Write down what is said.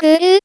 ブル